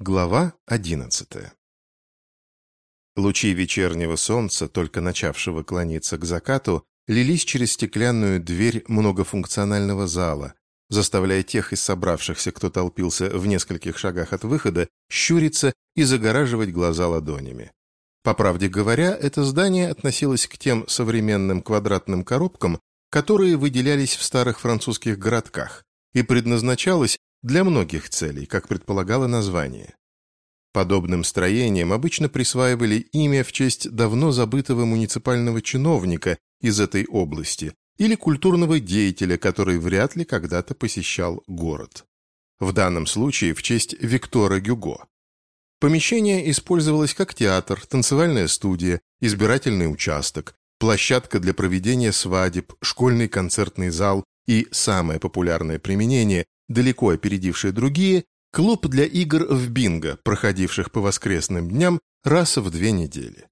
Глава одиннадцатая Лучи вечернего солнца, только начавшего клониться к закату, лились через стеклянную дверь многофункционального зала, заставляя тех из собравшихся, кто толпился в нескольких шагах от выхода, щуриться и загораживать глаза ладонями. По правде говоря, это здание относилось к тем современным квадратным коробкам, которые выделялись в старых французских городках, и предназначалось для многих целей, как предполагало название. Подобным строениям обычно присваивали имя в честь давно забытого муниципального чиновника из этой области или культурного деятеля, который вряд ли когда-то посещал город. В данном случае в честь Виктора Гюго. Помещение использовалось как театр, танцевальная студия, избирательный участок, площадка для проведения свадеб, школьный концертный зал и, самое популярное применение, далеко опередившее другие, клуб для игр в бинго, проходивших по воскресным дням раз в две недели.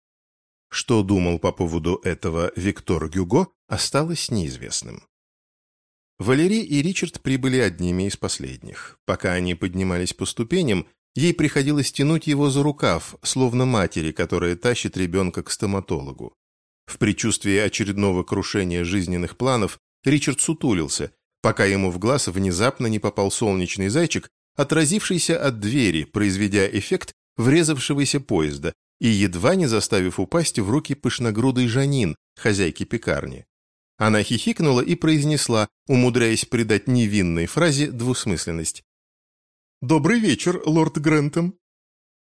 Что думал по поводу этого Виктор Гюго, осталось неизвестным. Валерий и Ричард прибыли одними из последних. Пока они поднимались по ступеням, ей приходилось тянуть его за рукав, словно матери, которая тащит ребенка к стоматологу. В предчувствии очередного крушения жизненных планов Ричард сутулился, пока ему в глаз внезапно не попал солнечный зайчик, отразившийся от двери, произведя эффект врезавшегося поезда и едва не заставив упасть в руки пышногрудый Жанин, хозяйки пекарни. Она хихикнула и произнесла, умудряясь придать невинной фразе двусмысленность. «Добрый вечер, лорд Грентом!»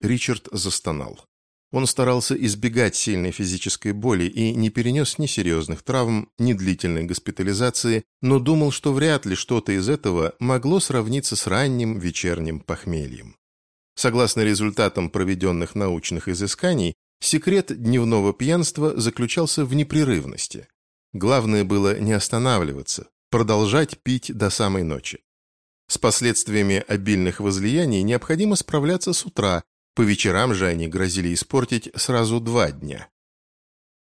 Ричард застонал. Он старался избегать сильной физической боли и не перенес ни серьезных травм, ни длительной госпитализации, но думал, что вряд ли что-то из этого могло сравниться с ранним вечерним похмельем. Согласно результатам проведенных научных изысканий, секрет дневного пьянства заключался в непрерывности. Главное было не останавливаться, продолжать пить до самой ночи. С последствиями обильных возлияний необходимо справляться с утра, по вечерам же они грозили испортить сразу два дня.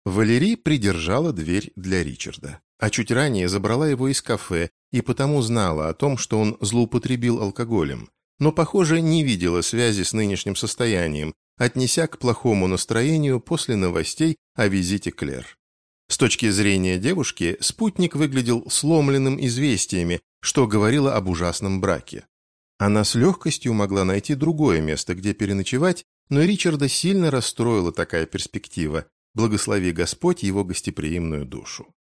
Валерий придержала дверь для Ричарда, а чуть ранее забрала его из кафе и потому знала о том, что он злоупотребил алкоголем, но, похоже, не видела связи с нынешним состоянием, отнеся к плохому настроению после новостей о визите Клэр. С точки зрения девушки, спутник выглядел сломленным известиями, что говорило об ужасном браке. Она с легкостью могла найти другое место, где переночевать, но Ричарда сильно расстроила такая перспектива, благослови Господь его гостеприимную душу.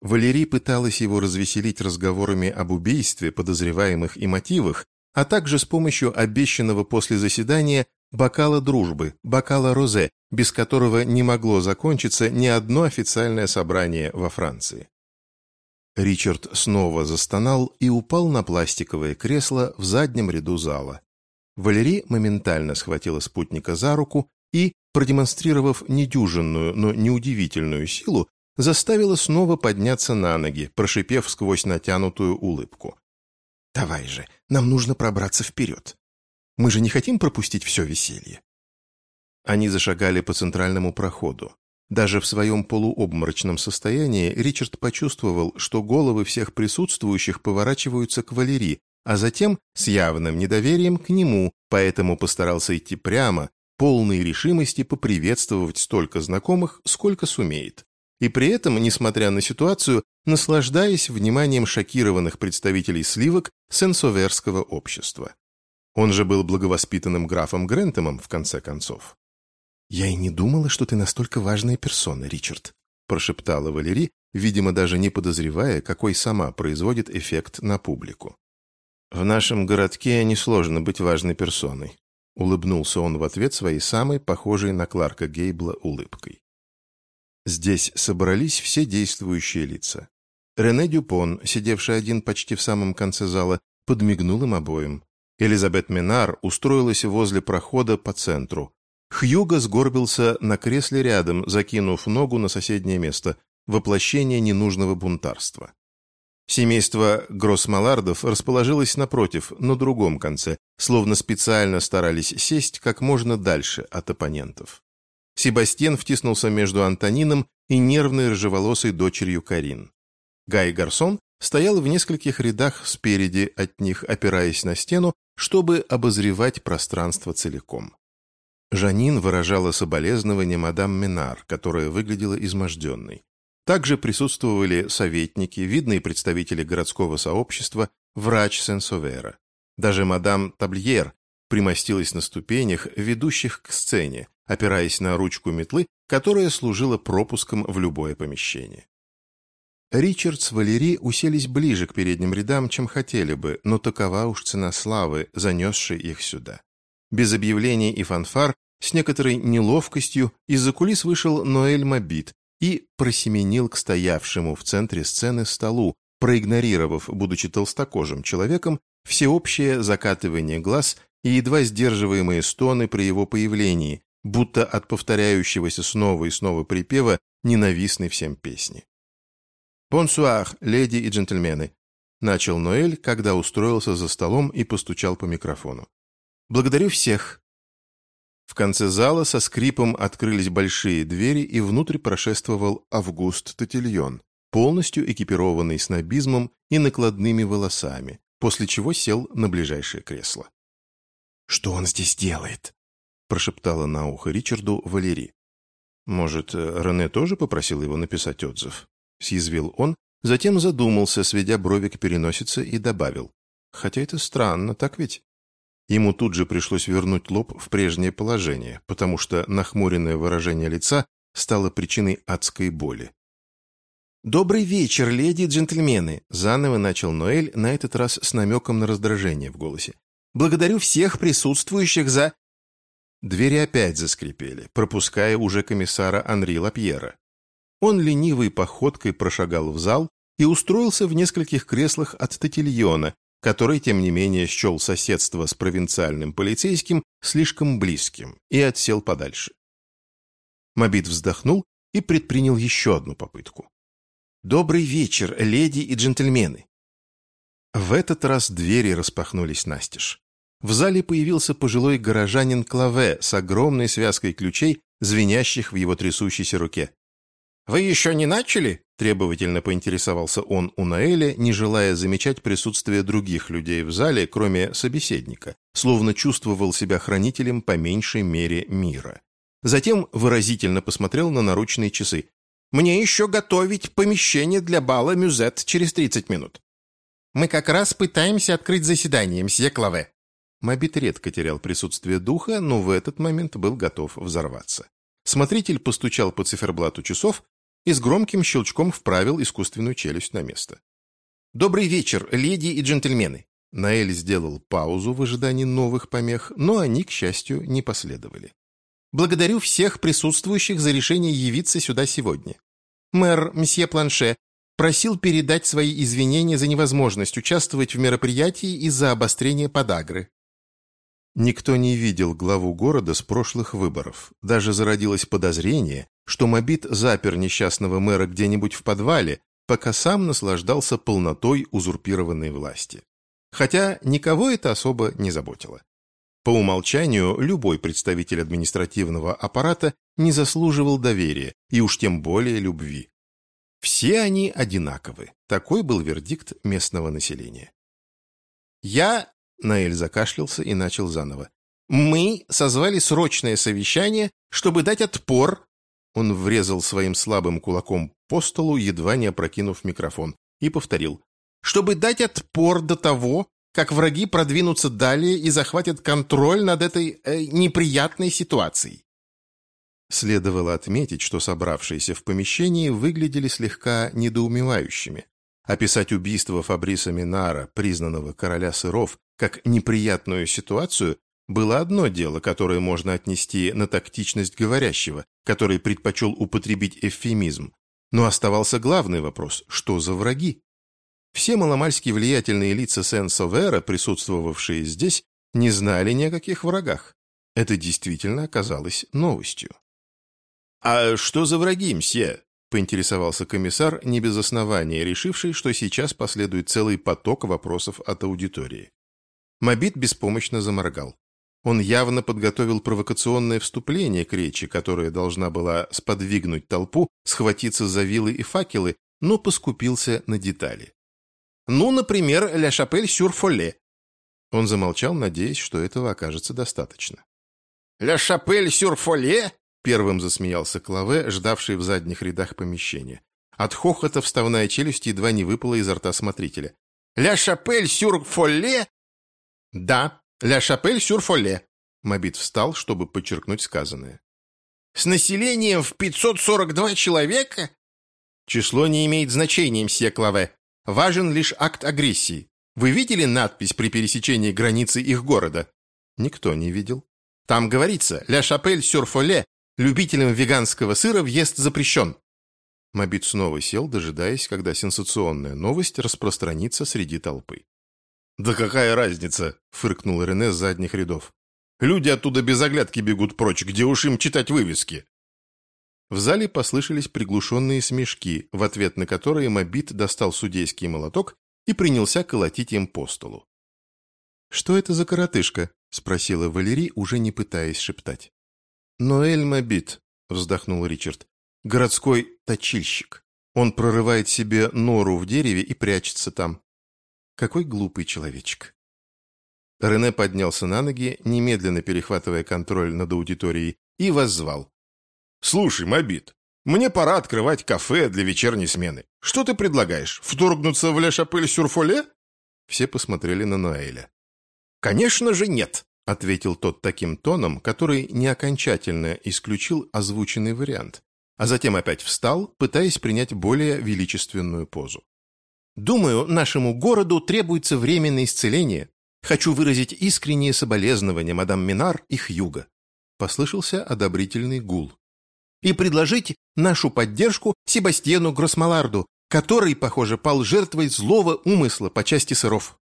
Валерий пыталась его развеселить разговорами об убийстве, подозреваемых и мотивах, а также с помощью обещанного после заседания бокала дружбы, бокала розе, без которого не могло закончиться ни одно официальное собрание во Франции. Ричард снова застонал и упал на пластиковое кресло в заднем ряду зала. Валерий моментально схватила спутника за руку и, продемонстрировав недюжинную, но неудивительную силу, заставила снова подняться на ноги, прошипев сквозь натянутую улыбку. «Давай же, нам нужно пробраться вперед. Мы же не хотим пропустить все веселье». Они зашагали по центральному проходу. Даже в своем полуобморочном состоянии Ричард почувствовал, что головы всех присутствующих поворачиваются к Валерии, а затем с явным недоверием к нему, поэтому постарался идти прямо, полной решимости поприветствовать столько знакомых, сколько сумеет. И при этом, несмотря на ситуацию, наслаждаясь вниманием шокированных представителей сливок сенсоверского общества. Он же был благовоспитанным графом Грентемом, в конце концов. «Я и не думала, что ты настолько важная персона, Ричард», прошептала Валерий, видимо, даже не подозревая, какой сама производит эффект на публику. «В нашем городке несложно быть важной персоной», улыбнулся он в ответ своей самой похожей на Кларка Гейбла улыбкой. Здесь собрались все действующие лица. Рене Дюпон, сидевший один почти в самом конце зала, подмигнул им обоим. Элизабет Минар устроилась возле прохода по центру, Хьюго сгорбился на кресле рядом, закинув ногу на соседнее место, воплощение ненужного бунтарства. Семейство Гроссмалардов расположилось напротив, на другом конце, словно специально старались сесть как можно дальше от оппонентов. Себастьян втиснулся между Антонином и нервной рыжеволосой дочерью Карин. Гай Гарсон стоял в нескольких рядах спереди от них, опираясь на стену, чтобы обозревать пространство целиком. Жанин выражала соболезнование мадам Минар, которая выглядела изможденной. Также присутствовали советники, видные представители городского сообщества, врач Сенсовера. Даже мадам Табльер примостилась на ступенях, ведущих к сцене, опираясь на ручку метлы, которая служила пропуском в любое помещение. Ричард с Валери уселись ближе к передним рядам, чем хотели бы, но такова уж цена славы, занесшей их сюда. Без объявлений и фанфар, с некоторой неловкостью, из-за кулис вышел Ноэль Мобит и просеменил к стоявшему в центре сцены столу, проигнорировав, будучи толстокожим человеком, всеобщее закатывание глаз и едва сдерживаемые стоны при его появлении, будто от повторяющегося снова и снова припева ненавистной всем песни. «Бонсуар, леди и джентльмены», — начал Ноэль, когда устроился за столом и постучал по микрофону. «Благодарю всех». В конце зала со скрипом открылись большие двери, и внутрь прошествовал Август Татильон, полностью экипированный снобизмом и накладными волосами, после чего сел на ближайшее кресло. «Что он здесь делает?» – прошептала на ухо Ричарду Валери. «Может, Рене тоже попросил его написать отзыв?» — съязвил он, затем задумался, сведя брови к переносице, и добавил. «Хотя это странно, так ведь?» Ему тут же пришлось вернуть лоб в прежнее положение, потому что нахмуренное выражение лица стало причиной адской боли. «Добрый вечер, леди и джентльмены!» – заново начал Ноэль, на этот раз с намеком на раздражение в голосе. «Благодарю всех присутствующих за...» Двери опять заскрипели, пропуская уже комиссара Анри Лапьера. Он ленивой походкой прошагал в зал и устроился в нескольких креслах от Татильона, который, тем не менее, счел соседство с провинциальным полицейским слишком близким и отсел подальше. Мобит вздохнул и предпринял еще одну попытку. «Добрый вечер, леди и джентльмены!» В этот раз двери распахнулись настежь. В зале появился пожилой горожанин Клаве с огромной связкой ключей, звенящих в его трясущейся руке. «Вы еще не начали?» – требовательно поинтересовался он у Наэля, не желая замечать присутствие других людей в зале, кроме собеседника, словно чувствовал себя хранителем по меньшей мере мира. Затем выразительно посмотрел на наручные часы. «Мне еще готовить помещение для бала Мюзет через 30 минут». «Мы как раз пытаемся открыть заседание, мсье Клаве». Мобит редко терял присутствие духа, но в этот момент был готов взорваться. Смотритель постучал по циферблату часов, и с громким щелчком вправил искусственную челюсть на место. «Добрый вечер, леди и джентльмены!» Наэль сделал паузу в ожидании новых помех, но они, к счастью, не последовали. «Благодарю всех присутствующих за решение явиться сюда сегодня. Мэр мсье Планше просил передать свои извинения за невозможность участвовать в мероприятии из-за обострения подагры. Никто не видел главу города с прошлых выборов. Даже зародилось подозрение, что Мобит запер несчастного мэра где-нибудь в подвале, пока сам наслаждался полнотой узурпированной власти. Хотя никого это особо не заботило. По умолчанию, любой представитель административного аппарата не заслуживал доверия, и уж тем более любви. Все они одинаковы. Такой был вердикт местного населения. Я Наэль закашлялся и начал заново. «Мы созвали срочное совещание, чтобы дать отпор...» Он врезал своим слабым кулаком по столу, едва не опрокинув микрофон, и повторил. «Чтобы дать отпор до того, как враги продвинутся далее и захватят контроль над этой э, неприятной ситуацией». Следовало отметить, что собравшиеся в помещении выглядели слегка недоумевающими. Описать убийство Фабриса Минара, признанного короля сыров, как неприятную ситуацию, было одно дело, которое можно отнести на тактичность говорящего, который предпочел употребить эвфемизм. Но оставался главный вопрос – что за враги? Все маломальски влиятельные лица Сен-Совера, присутствовавшие здесь, не знали ни о каких врагах. Это действительно оказалось новостью. «А что за враги, мсье?» Поинтересовался комиссар, не без основания решивший, что сейчас последует целый поток вопросов от аудитории. Мобит беспомощно заморгал. Он явно подготовил провокационное вступление к речи, которая должна была сподвигнуть толпу, схватиться за вилы и факелы но поскупился на детали. «Ну, например, «Ля Шапель сюр Фолле». Он замолчал, надеясь, что этого окажется достаточно. «Ля Шапель сюр Фолле?» Первым засмеялся Клаве, ждавший в задних рядах помещения. От хохота вставная челюсть едва не выпала изо рта смотрителя. «Ля Шапель сюр Фолле?» «Да, Ля Шапель сюр Фолле». Мобит встал, чтобы подчеркнуть сказанное. «С населением в 542 человека?» «Число не имеет значения, мсье Клаве. Важен лишь акт агрессии. Вы видели надпись при пересечении границы их города?» Никто не видел. Там говорится «Ля Шапель сюр Фолле» любителям веганского сыра въезд запрещен. Мобит снова сел, дожидаясь, когда сенсационная новость распространится среди толпы. «Да какая разница?» – фыркнул Рене с задних рядов. «Люди оттуда без оглядки бегут прочь, где уж им читать вывески?» В зале послышались приглушенные смешки, в ответ на которые Мобит достал судейский молоток и принялся колотить им по столу. «Что это за коротышка?» – спросила Валерий, уже не пытаясь шептать. «Ноэль Мобит», – вздохнул Ричард городской точильщик. Он прорывает себе нору в дереве и прячется там. Какой глупый человечек. Рене поднялся на ноги, немедленно перехватывая контроль над аудиторией, и воззвал. «Слушай, Мобит, мне пора открывать кафе для вечерней смены. Что ты предлагаешь, вторгнуться в Ля Шапель-Сюрфоле?» Все посмотрели на Ноэля. «Конечно же нет», — ответил тот таким тоном, который не окончательно исключил озвученный вариант а затем опять встал, пытаясь принять более величественную позу. «Думаю, нашему городу требуется временное исцеление. Хочу выразить искреннее соболезнование мадам Минар и Хьюга». Послышался одобрительный гул. «И предложить нашу поддержку Себастьену Гроссмаларду, который, похоже, пал жертвой злого умысла по части сыров».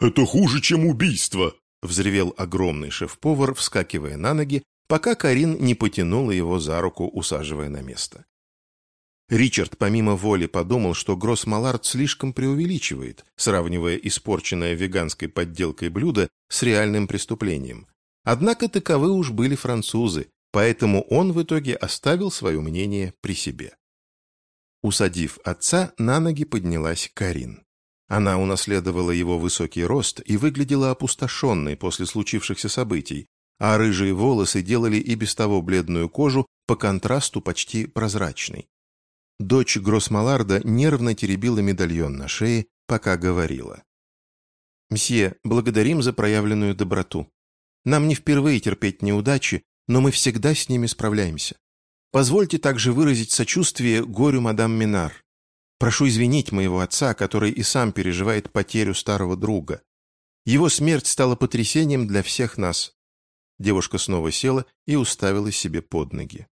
«Это хуже, чем убийство!» — взревел огромный шеф-повар, вскакивая на ноги пока Карин не потянула его за руку, усаживая на место. Ричард помимо воли подумал, что Гроссмалард слишком преувеличивает, сравнивая испорченное веганской подделкой блюдо с реальным преступлением. Однако таковы уж были французы, поэтому он в итоге оставил свое мнение при себе. Усадив отца, на ноги поднялась Карин. Она унаследовала его высокий рост и выглядела опустошенной после случившихся событий, а рыжие волосы делали и без того бледную кожу по контрасту почти прозрачной. Дочь Гроссмаларда нервно теребила медальон на шее, пока говорила. «Мсье, благодарим за проявленную доброту. Нам не впервые терпеть неудачи, но мы всегда с ними справляемся. Позвольте также выразить сочувствие горю мадам Минар. Прошу извинить моего отца, который и сам переживает потерю старого друга. Его смерть стала потрясением для всех нас, Девушка снова села и уставилась себе под ноги.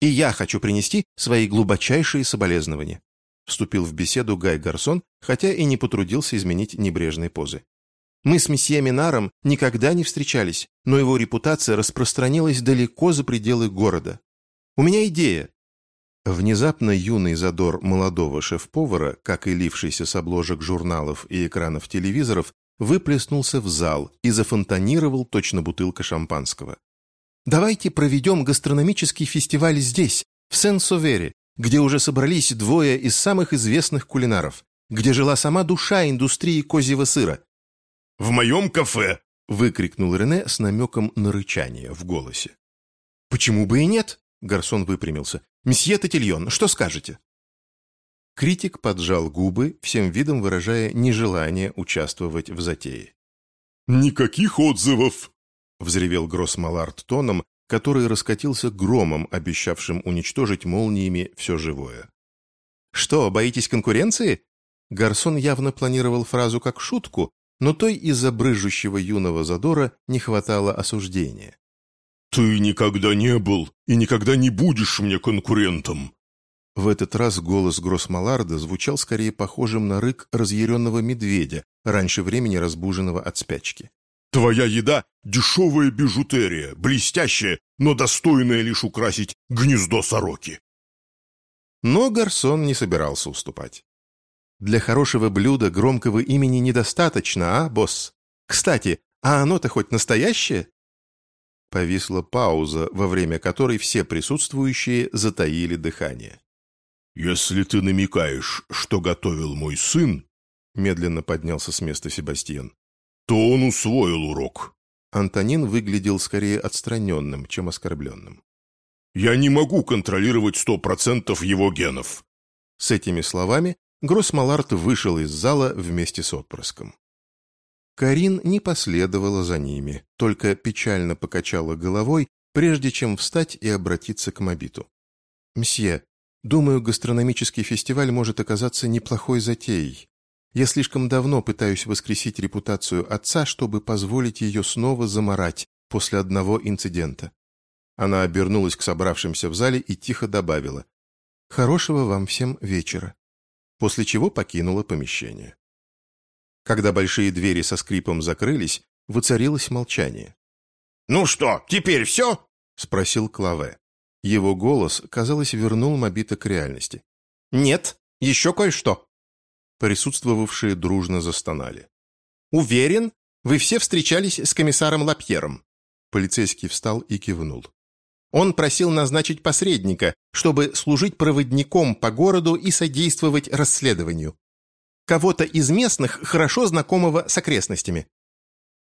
«И я хочу принести свои глубочайшие соболезнования», вступил в беседу Гай Гарсон, хотя и не потрудился изменить небрежной позы. «Мы с месье Минаром никогда не встречались, но его репутация распространилась далеко за пределы города. У меня идея». Внезапно юный задор молодого шеф-повара, как и лившийся с обложек журналов и экранов телевизоров, выплеснулся в зал и зафонтанировал точно бутылка шампанского. «Давайте проведем гастрономический фестиваль здесь, в Сен-Совере, где уже собрались двое из самых известных кулинаров, где жила сама душа индустрии козьего сыра». «В моем кафе!» — выкрикнул Рене с намеком на рычание в голосе. «Почему бы и нет?» — Гарсон выпрямился. «Месье Татильон, что скажете?» Критик поджал губы, всем видом выражая нежелание участвовать в затее. «Никаких отзывов!» — взревел Гроссмалард тоном, который раскатился громом, обещавшим уничтожить молниями все живое. «Что, боитесь конкуренции?» Гарсон явно планировал фразу как шутку, но той из-за брыжущего юного задора не хватало осуждения. «Ты никогда не был и никогда не будешь мне конкурентом!» В этот раз голос Гроссмаларда звучал скорее похожим на рык разъяренного медведя, раньше времени разбуженного от спячки. «Твоя еда — дешевая бижутерия, блестящая, но достойная лишь украсить гнездо сороки». Но Гарсон не собирался уступать. «Для хорошего блюда громкого имени недостаточно, а, босс? Кстати, а оно-то хоть настоящее?» Повисла пауза, во время которой все присутствующие затаили дыхание. «Если ты намекаешь, что готовил мой сын», — медленно поднялся с места Себастьян, «то он усвоил урок». Антонин выглядел скорее отстраненным, чем оскорбленным. «Я не могу контролировать сто процентов его генов». С этими словами Гроссмаларт вышел из зала вместе с отпрыском. Карин не последовала за ними, только печально покачала головой, прежде чем встать и обратиться к Мобиту. «Мсье, думаю, гастрономический фестиваль может оказаться неплохой затеей. Я слишком давно пытаюсь воскресить репутацию отца, чтобы позволить ее снова заморать после одного инцидента». Она обернулась к собравшимся в зале и тихо добавила «Хорошего вам всем вечера», после чего покинула помещение. Когда большие двери со скрипом закрылись, воцарилось молчание. «Ну что, теперь все?» — спросил Клаве. Его голос, казалось, вернул Мобита к реальности. «Нет, еще кое-что». Присутствовавшие дружно застонали. «Уверен, вы все встречались с комиссаром Лапьером». Полицейский встал и кивнул. Он просил назначить посредника, чтобы служить проводником по городу и содействовать расследованию кого-то из местных, хорошо знакомого с окрестностями.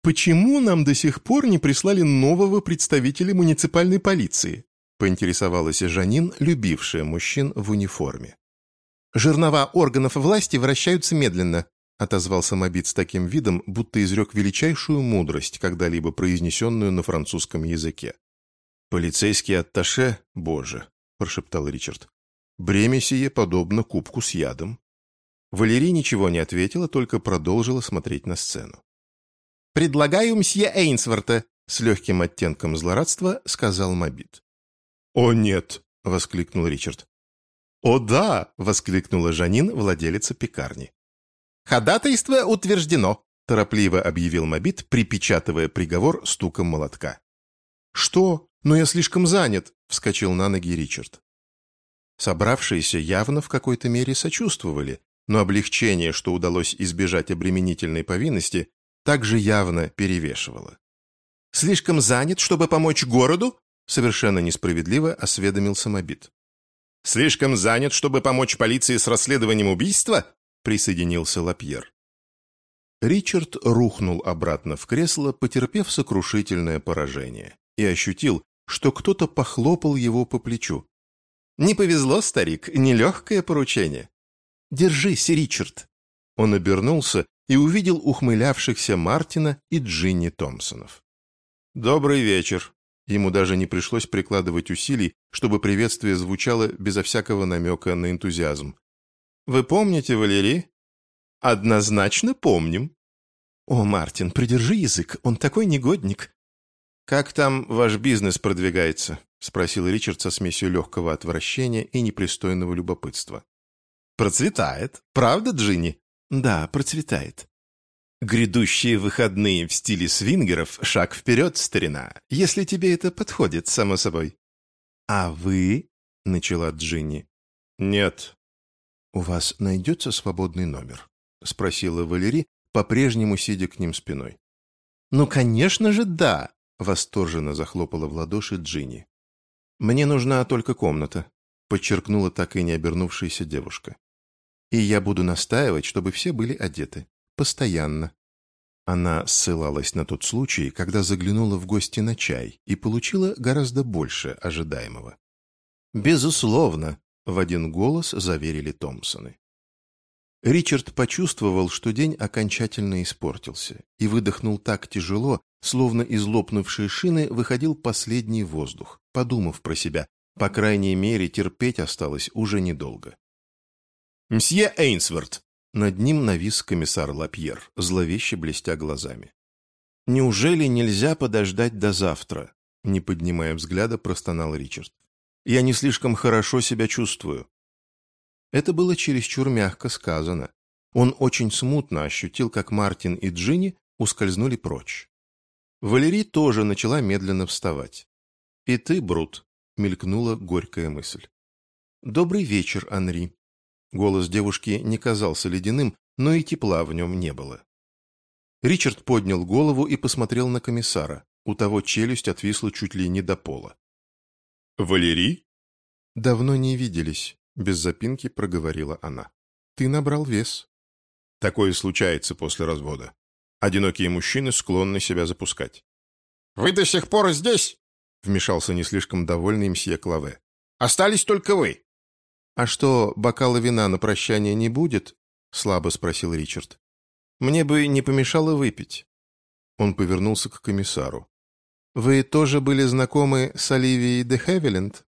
«Почему нам до сих пор не прислали нового представителя муниципальной полиции?» поинтересовалась Жанин, любившая мужчин в униформе. «Жернова органов власти вращаются медленно», отозвался Мобит с таким видом, будто изрек величайшую мудрость, когда-либо произнесенную на французском языке. «Полицейский атташе, боже», – прошептал Ричард. «Бремя сие подобно кубку с ядом. Валери ничего не ответила, только продолжила смотреть на сцену. «Предлагаю мсье Эйнсворта», — с легким оттенком злорадства сказал Мобит. «О, нет!» — воскликнул Ричард. «О, да!» — воскликнула Жанин, владелица пекарни. «Ходатайство утверждено», — торопливо объявил Мобит, припечатывая приговор стуком молотка. «Что? Но я слишком занят!» — вскочил на ноги Ричард. Собравшиеся явно в какой-то мере сочувствовали, но облегчение, что удалось избежать обременительной повинности, также явно перевешивало. «Слишком занят, чтобы помочь городу?» совершенно несправедливо осведомился Мобит. «Слишком занят, чтобы помочь полиции с расследованием убийства?» присоединился Лапьер. Ричард рухнул обратно в кресло, потерпев сокрушительное поражение, и ощутил, что кто-то похлопал его по плечу. «Не повезло, старик, нелегкое поручение». «Держись, Ричард!» Он обернулся и увидел ухмылявшихся Мартина и Джинни Томпсонов. «Добрый вечер!» Ему даже не пришлось прикладывать усилий, чтобы приветствие звучало безо всякого намека на энтузиазм. «Вы помните, Валерий?» «Однозначно помним». «О, Мартин, придержи язык, он такой негодник». «Как там ваш бизнес продвигается?» — спросил Ричард со смесью легкого отвращения и непристойного любопытства. Процветает. Правда, Джинни? Да, процветает. Грядущие выходные в стиле свингеров – шаг вперед, старина, если тебе это подходит, само собой. А вы? – начала Джинни. Нет. У вас найдется свободный номер? – спросила Валерий, по-прежнему сидя к ним спиной. Ну, конечно же, да, – восторженно захлопала в ладоши Джинни. Мне нужна только комната, – подчеркнула так и не обернувшаяся девушка. И я буду настаивать, чтобы все были одеты. Постоянно. Она ссылалась на тот случай, когда заглянула в гости на чай и получила гораздо больше ожидаемого. «Безусловно», — в один голос заверили Томпсоны. Ричард почувствовал, что день окончательно испортился, и выдохнул так тяжело, словно из лопнувшей шины выходил последний воздух, подумав про себя, по крайней мере, терпеть осталось уже недолго. «Мсье Эйнсворт!» Над ним навис комиссар Лапьер, зловеще блестя глазами. «Неужели нельзя подождать до завтра?» Не поднимая взгляда, простонал Ричард. «Я не слишком хорошо себя чувствую». Это было чересчур мягко сказано. Он очень смутно ощутил, как Мартин и Джинни ускользнули прочь. Валерий тоже начала медленно вставать. «И ты, Брут», — мелькнула горькая мысль. «Добрый вечер, Анри», Голос девушки не казался ледяным, но и тепла в нем не было. Ричард поднял голову и посмотрел на комиссара. У того челюсть отвисла чуть ли не до пола. «Валерий?» «Давно не виделись», Без запинки проговорила она. «Ты набрал вес». Такое случается после развода. Одинокие мужчины склонны себя запускать. «Вы до сих пор здесь?» Вмешался не слишком довольный мсье Клаве. «Остались только вы». «А что, бокала вина на прощание не будет?» Слабо спросил Ричард. «Мне бы не помешало выпить». Он повернулся к комиссару. «Вы тоже были знакомы с Оливией де Хевиленд?»